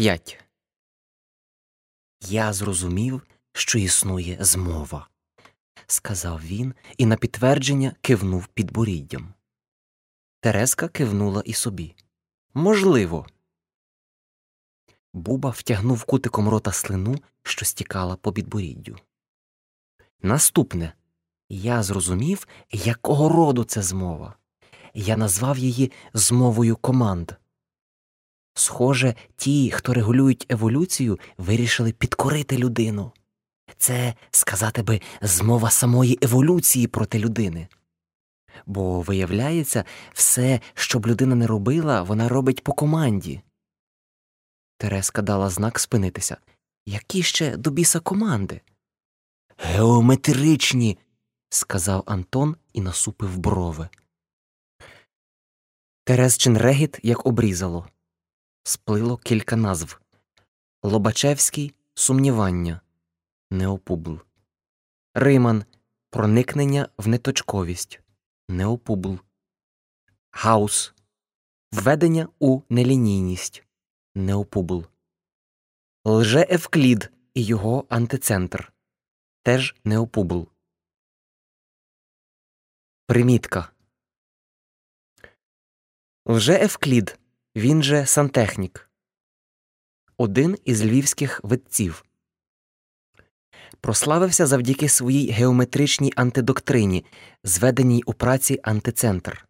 5. Я зрозумів, що існує змова, сказав він і на підтвердження кивнув підборіддям. Тереска кивнула і собі. Можливо. Буба втягнув кутиком рота слину, що стікала по підборіддю. Наступне я зрозумів, якого роду це змова. Я назвав її змовою команд. Схоже, ті, хто регулюють еволюцію, вирішили підкорити людину. Це, сказати би, змова самої еволюції проти людини. Бо, виявляється, все, що б людина не робила, вона робить по команді. Тереска дала знак спинитися. Які ще до біса команди? Геометричні, сказав Антон і насупив брови. Терезчин регіт як обрізало. Сплило кілька назв Лобачевський сумнівання, неопубл. Риман проникнення в неточковість, неопубл. Гаус введення у нелінійність, неопубл. Лже Евклід і його антицентр, теж неопубл. Примітка Лже Евклід, він же сантехнік, один із львівських витців. Прославився завдяки своїй геометричній антидоктрині, зведеній у праці антицентр.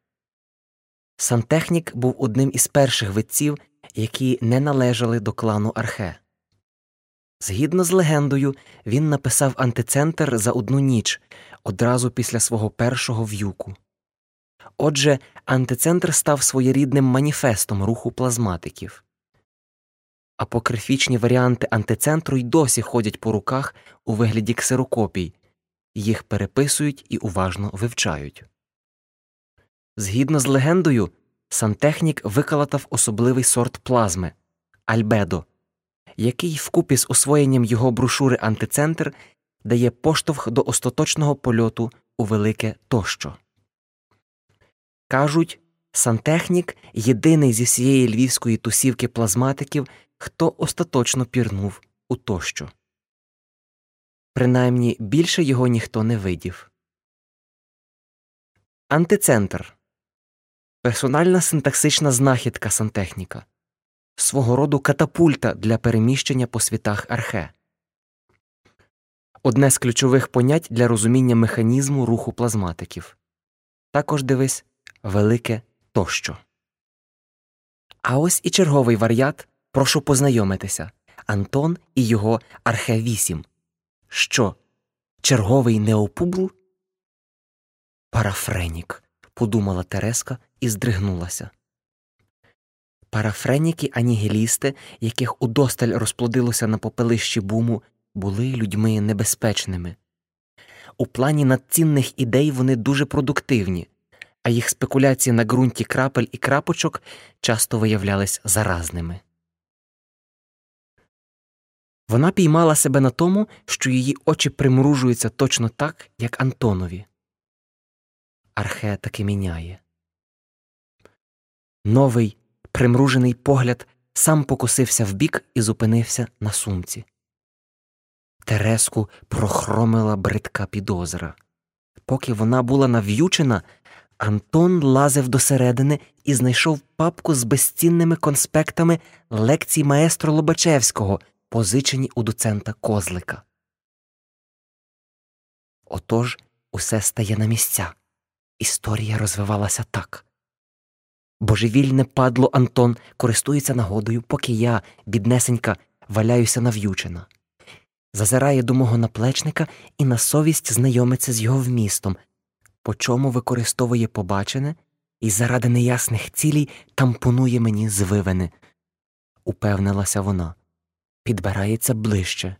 Сантехнік був одним із перших витців, які не належали до клану Архе. Згідно з легендою, він написав антицентр за одну ніч одразу після свого першого в'юку. Отже, антицентр став своєрідним маніфестом руху плазматиків. Апокрифічні варіанти антицентру й досі ходять по руках у вигляді ксерокопій, їх переписують і уважно вивчають. Згідно з легендою, сантехнік викалатав особливий сорт плазми альбедо, який вкупі з освоєнням його брошури антицентр дає поштовх до остаточного польоту у велике тощо. Кажуть, сантехнік єдиний зі всієї львівської тусівки плазматиків, хто остаточно пірнув у тощо. Принаймні більше його ніхто не видів. Антицентр персональна синтаксична знахідка сантехніка, свого роду катапульта для переміщення по світах архе, одне з ключових понять для розуміння механізму руху плазматиків. Також дивись велике тощо. А ось і черговий варіант. Прошу познайомитися Антон і його архе 8 Що? Черговий неопубл? Парафренік, подумала Тереска і здригнулася. Парафреніки анігілісти, яких удосталь розплодилося на попелищі буму, були людьми небезпечними. У плані надцінних ідей вони дуже продуктивні, а їх спекуляції на ґрунті крапель і крапочок часто виявлялись заразними. Вона піймала себе на тому, що її очі примружуються точно так, як Антонові. Архе таки міняє. Новий примружений погляд сам покосився вбік і зупинився на сумці. Тереску прохромила бридка підозра. Поки вона була нав'ючена, Антон лазив досередини і знайшов папку з безцінними конспектами лекцій маестро Лобачевського, позичені у доцента Козлика. Отож усе стає на місця. Історія розвивалася так. Божевільне падло Антон користується нагодою, поки я, біднесенька, валяюся нав'ючена. Зазирає до мого наплечника і на совість знайомиться з його вмістом, по чому використовує побачене і заради неясних цілей тампонує мені звивини, упевнилася вона підбирається ближче.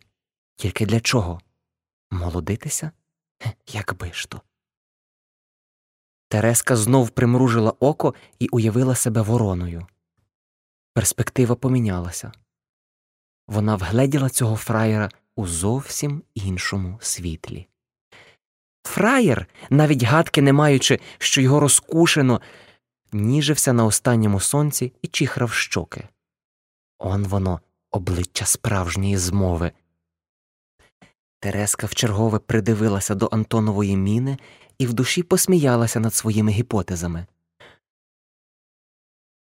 Тільки для чого? Молодитися? Якби ж то. Тереска знов примружила око і уявила себе вороною. Перспектива помінялася. Вона вгледіла цього фраєра у зовсім іншому світлі. Фраєр, навіть гадки не маючи, що його розкушено, ніжився на останньому сонці і чихрав щоки. Он воно обличчя справжньої змови. Тереска вчергове придивилася до Антонової міни і в душі посміялася над своїми гіпотезами.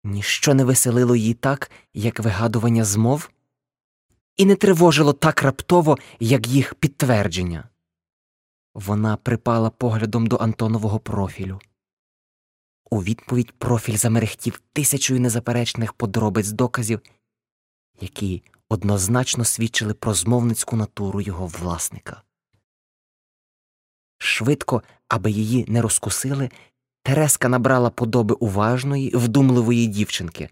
Ніщо не веселило її так, як вигадування змов, і не тривожило так раптово, як їх підтвердження. Вона припала поглядом до Антонового профілю. У відповідь профіль замерехтів тисячою незаперечних подробиць доказів, які однозначно свідчили про змовницьку натуру його власника. Швидко, аби її не розкусили, Тереска набрала подоби уважної, вдумливої дівчинки,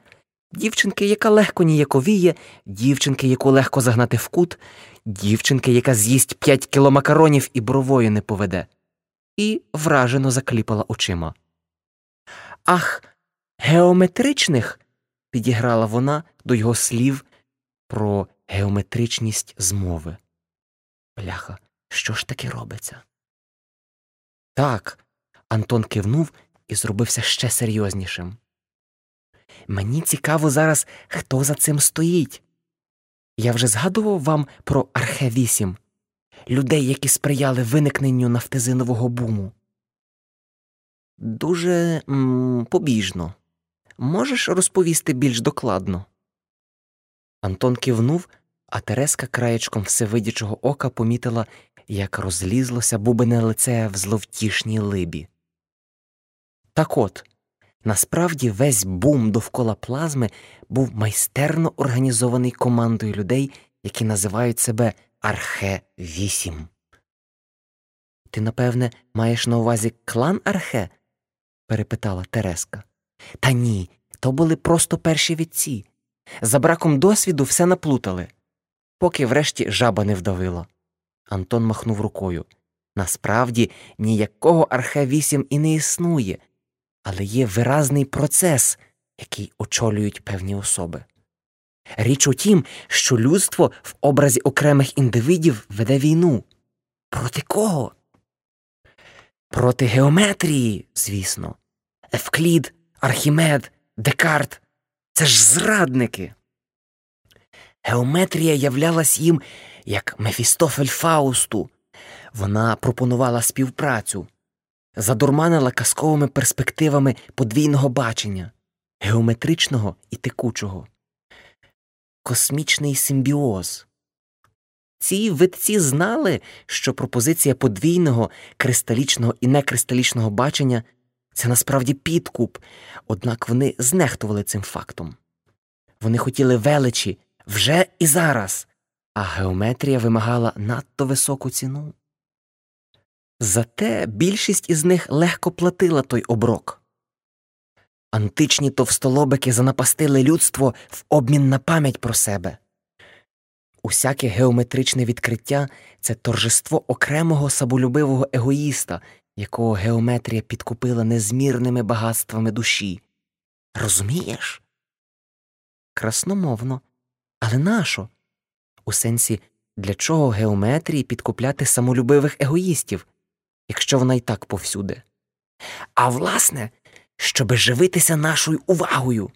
дівчинки, яка легко ніяковіє, дівчинки, яку легко загнати в кут, дівчинки, яка з'їсть п'ять кіло макаронів і бровою не поведе, і вражено закліпала очима. Ах, геометричних. підіграла вона до його слів про геометричність змови. Бляха, що ж таки робиться? Так, Антон кивнув і зробився ще серйознішим. Мені цікаво зараз, хто за цим стоїть. Я вже згадував вам про Архе 8 людей, які сприяли виникненню нафтезинового буму. Дуже м, побіжно. Можеш розповісти більш докладно? Антон кивнув, а Тереска краєчком всевидячого ока помітила, як розлізлося бубине лице в зловтішній либі. Так от, насправді весь бум довкола плазми був майстерно організований командою людей, які називають себе Архе 8 Ти, напевне, маєш на увазі клан Архе? перепитала Тереска. Та ні, то були просто перші вітці. За браком досвіду все наплутали, поки врешті жаба не вдавила. Антон махнув рукою. Насправді ніякого Архе 8 і не існує, але є виразний процес, який очолюють певні особи. Річ у тім, що людство в образі окремих індивидів веде війну. Проти кого? Проти геометрії, звісно. Евклід, Архімед, Декарт це ж зрадники. Геометрія являлась їм як Мефістофель Фаусту. Вона пропонувала співпрацю, задурманила казковими перспективами подвійного бачення, геометричного і текучого, космічний симбіоз. Ці витці знали, що пропозиція подвійного, кристалічного і некристалічного бачення це насправді підкуп, однак вони знехтували цим фактом. Вони хотіли величі вже і зараз, а геометрія вимагала надто високу ціну. Зате більшість із них легко платила той оброк. Античні товстолобики занапастили людство в обмін на пам'ять про себе. Усяке геометричне відкриття це торжество окремого самолюбивого егоїста, якого геометрія підкупила незмірними багатствами душі. Розумієш? Красномовно. Але нащо? У сенсі, для чого геометрії підкупляти самолюбивих егоїстів, якщо вона й так повсюди? А власне, щоби живитися нашою увагою.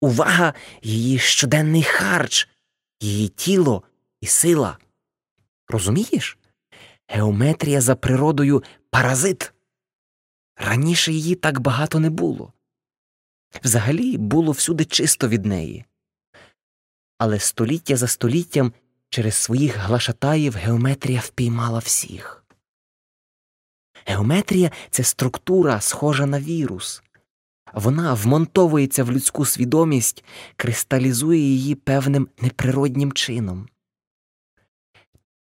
Увага її щоденний харч, її тіло і сила. Розумієш? Геометрія за природою паразит. Раніше її так багато не було. Взагалі було всюди чисто від неї. Але століття за століттям через своїх глашатаїв геометрія впіймала всіх. Геометрія це структура, схожа на вірус. Вона вмонтовується в людську свідомість, кристалізує її певним неприроднім чином.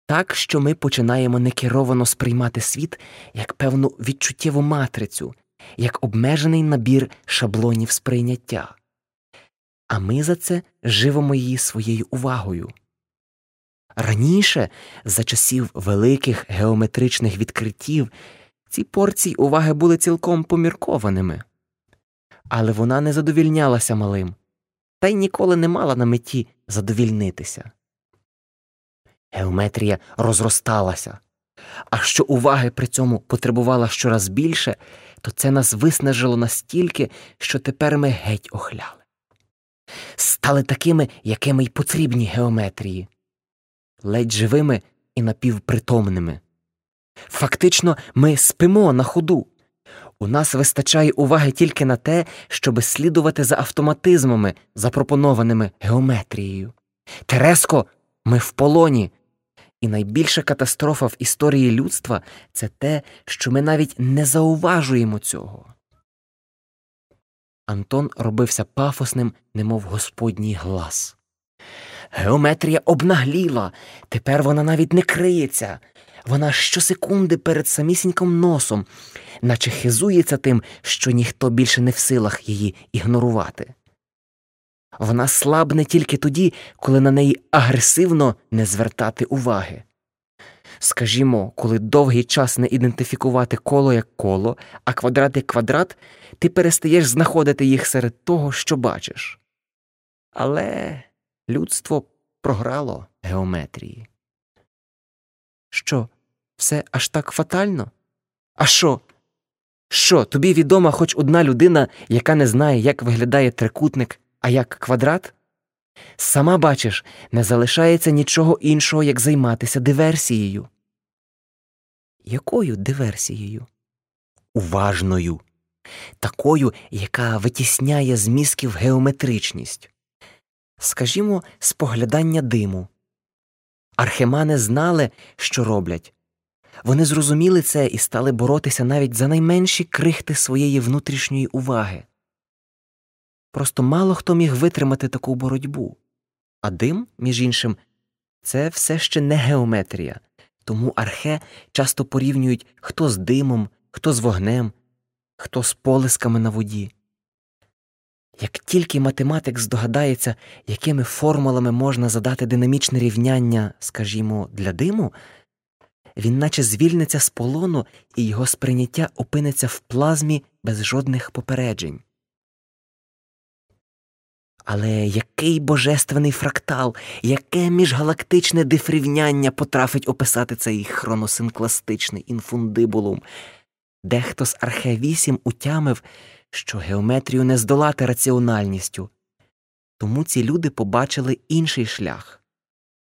Так що ми починаємо некеровано сприймати світ як певну відчуттєву матрицю, як обмежений набір шаблонів сприйняття, а ми за це живемо її своєю увагою. Раніше, за часів великих геометричних відкриттів, ці порції уваги були цілком поміркованими, але вона не задовільнялася малим, та й ніколи не мала на меті задовільнитися. Геометрія розросталася, а що уваги при цьому потребувала щораз більше, то це нас виснажило настільки, що тепер ми геть охляли. стали такими, якими й потрібні геометрії, ледь живими і напівпритомними. Фактично, ми спимо на ходу. У нас вистачає уваги тільки на те, щоби слідувати за автоматизмами, запропонованими геометрією. Тереско, ми в полоні. І найбільша катастрофа в історії людства це те, що ми навіть не зауважуємо цього. Антон робився пафосним, немов господній глас. Геометрія обнагліла, тепер вона навіть не криється. Вона щосекунди перед самісіньким носом, наче хизується тим, що ніхто більше не в силах її ігнорувати. Вона слабне тільки тоді, коли на неї агресивно не звертати уваги. Скажімо, коли довгий час не ідентифікувати коло як коло, а квадрат як квадрат, ти перестаєш знаходити їх серед того, що бачиш. Але людство програло геометрії. Що, все аж так фатально? А що? Що, тобі відома хоч одна людина, яка не знає, як виглядає трикутник, а як квадрат? Сама бачиш, не залишається нічого іншого, як займатися диверсією. Якою диверсією? Уважною, такою, яка витісняє з мізків геометричність. Скажімо, споглядання диму. Архемани знали, що роблять. Вони зрозуміли це і стали боротися навіть за найменші крихти своєї внутрішньої уваги. Просто мало хто міг витримати таку боротьбу. А дим, між іншим, це все ще не геометрія, тому архе часто порівнюють хто з димом, хто з вогнем, хто з полисками на воді. Як тільки математик здогадається, якими формулами можна задати динамічне рівняння, скажімо, для диму, він наче звільниться з полону і його сприйняття опиниться в плазмі без жодних попереджень. Але який божественний фрактал, яке міжгалактичне дифрівняння потрафить описати цей хроносинкластичний інфундибулум? Дехто з архе-8 утямив, що геометрію не здолати раціональністю. Тому ці люди побачили інший шлях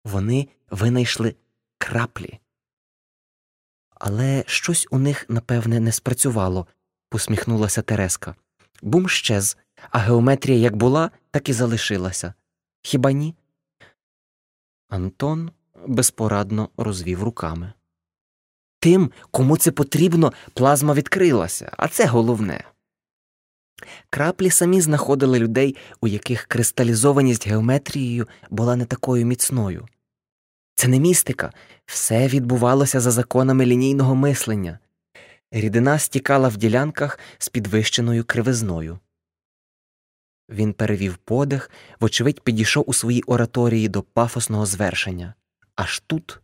вони винайшли краплі. Але щось у них, напевне, не спрацювало, посміхнулася Тереска. Бум щез, а геометрія як була, так і залишилася. Хіба ні? Антон безпорадно розвів руками. Тим, кому це потрібно, плазма відкрилася, а це головне. Краплі самі знаходили людей, у яких кристалізованість геометрією була не такою міцною. Це не містика, все відбувалося за законами лінійного мислення. Рідина стікала в ділянках з підвищеною кривизною. Він перевів подих, вочевидь, підійшов у своїй ораторії до пафосного звершення. Аж тут.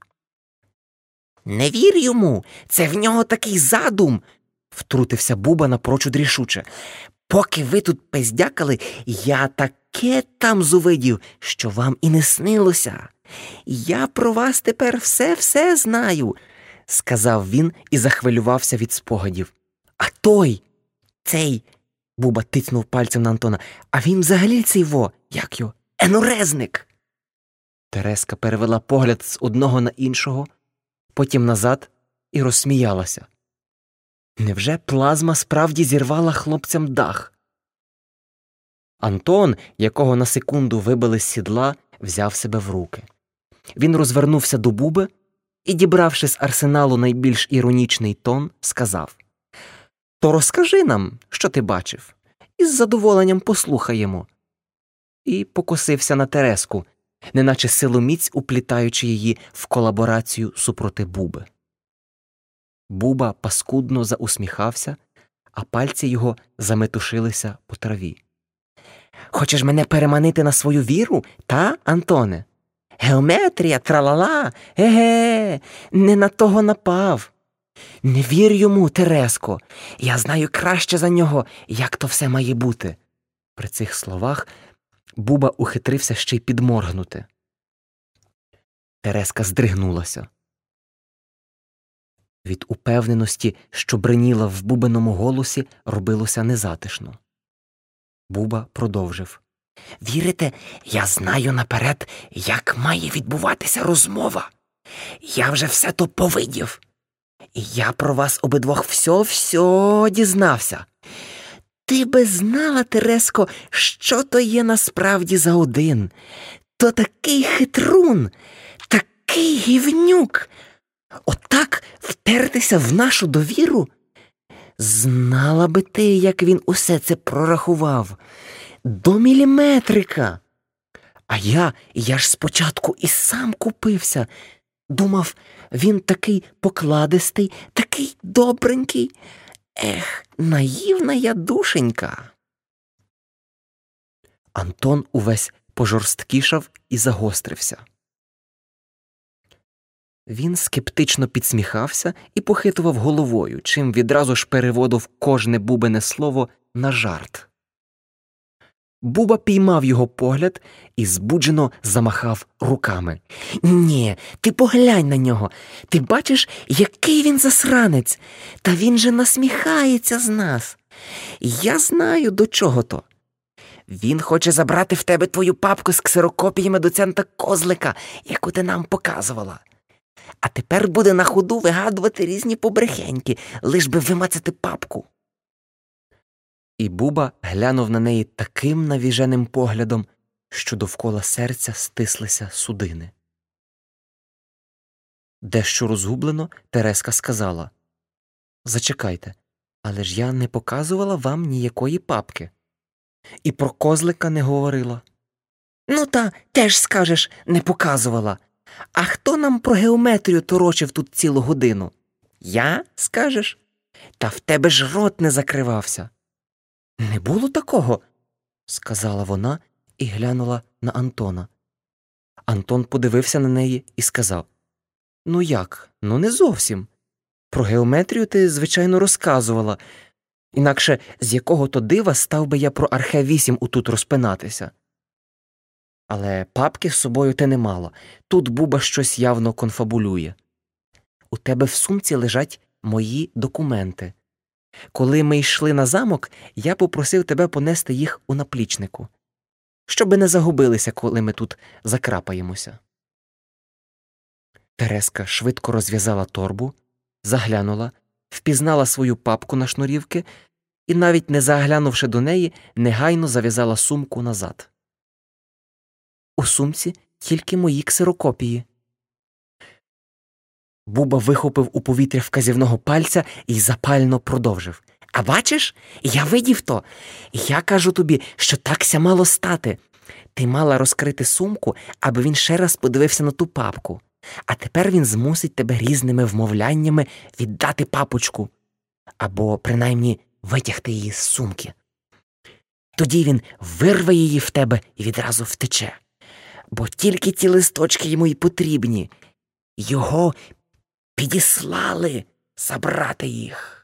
Не вір йому. Це в нього такий задум. втрутився Буба напрочуд рішуче. Поки ви тут пиздякали, я таке там зувидів, що вам і не снилося. Я про вас тепер все все знаю, сказав він і захвилювався від спогадів. А той, цей, Буба тицнув пальцем на Антона, а він взагалі цей во, як його, енурезник. Тереска перевела погляд з одного на іншого, потім назад і розсміялася. Невже плазма справді зірвала хлопцям дах? Антон, якого на секунду вибили з сідла, взяв себе в руки. Він розвернувся до Буби і, дібравши з арсеналу найбільш іронічний тон, сказав То розкажи нам, що ти бачив, і з задоволенням послухаємо. І покосився на Тереску, неначе силоміць уплітаючи її в колаборацію супроти Буби. Буба паскудно заусміхався, а пальці його заметушилися по траві. Хочеш мене переманити на свою віру, та, Антоне? Геометрія, тралала, еге, не на того напав. Не вір йому, Тереско, я знаю краще за нього, як то все має бути. При цих словах Буба ухитрився ще й підморгнути. Тереска здригнулася. Від упевненості, що бриніла в бубиному голосі, робилося незатишно. Буба продовжив Вірите, я знаю наперед, як має відбуватися розмова. Я вже все то повидів. І я про вас обидвох все все дізнався. Ти би знала, Тереско, що то є насправді за один. То такий хитрун, такий гівнюк. Отак втертися в нашу довіру. Знала би ти, як він усе це прорахував до міліметрика. А я, я ж спочатку і сам купився. Думав, він такий покладистий, такий добренький. Ех, наївна я душенька. Антон увесь пожорсткішав і загострився. Він скептично підсміхався і похитував головою, чим відразу ж переводив кожне бубене слово на жарт. Буба піймав його погляд і збуджено замахав руками. Ні, ти поглянь на нього. Ти бачиш, який він засранець, та він же насміхається з нас. Я знаю, до чого то. Він хоче забрати в тебе твою папку з ксерокопіями доцента Козлика, яку ти нам показувала. А тепер буде на ходу вигадувати різні побрехеньки, лиш би вимацати папку. І Буба глянув на неї таким навіженим поглядом, що довкола серця стислися судини. Дещо розгублено Тереска сказала Зачекайте, але ж я не показувала вам ніякої папки. І про козлика не говорила. Ну, та теж скажеш, не показувала. А хто нам про геометрію торочив тут цілу годину? Я скажеш? Та в тебе ж рот не закривався. Не було такого, сказала вона і глянула на Антона. Антон подивився на неї і сказав Ну як? Ну, не зовсім. Про геометрію ти, звичайно, розказувала, інакше з якого то дива став би я про архе 8 утут розпинатися. Але папки з собою ти не мала. Тут Буба щось явно конфабулює. У тебе в сумці лежать мої документи. Коли ми йшли на замок, я попросив тебе понести їх у наплічнику, щоби не загубилися, коли ми тут закрапаємося. Тереска швидко розв'язала торбу, заглянула, впізнала свою папку на шнурівки і, навіть не заглянувши до неї, негайно зав'язала сумку назад. У сумці тільки мої ксерокопії. Буба вихопив у повітря вказівного пальця і запально продовжив. А бачиш, я видів то. Я кажу тобі, що такся мало стати. Ти мала розкрити сумку, аби він ще раз подивився на ту папку, а тепер він змусить тебе різними вмовляннями віддати папочку або принаймні витягти її з сумки. Тоді він вирве її в тебе і відразу втече. Бо тільки ті листочки йому й потрібні. Його підіслали забрати їх.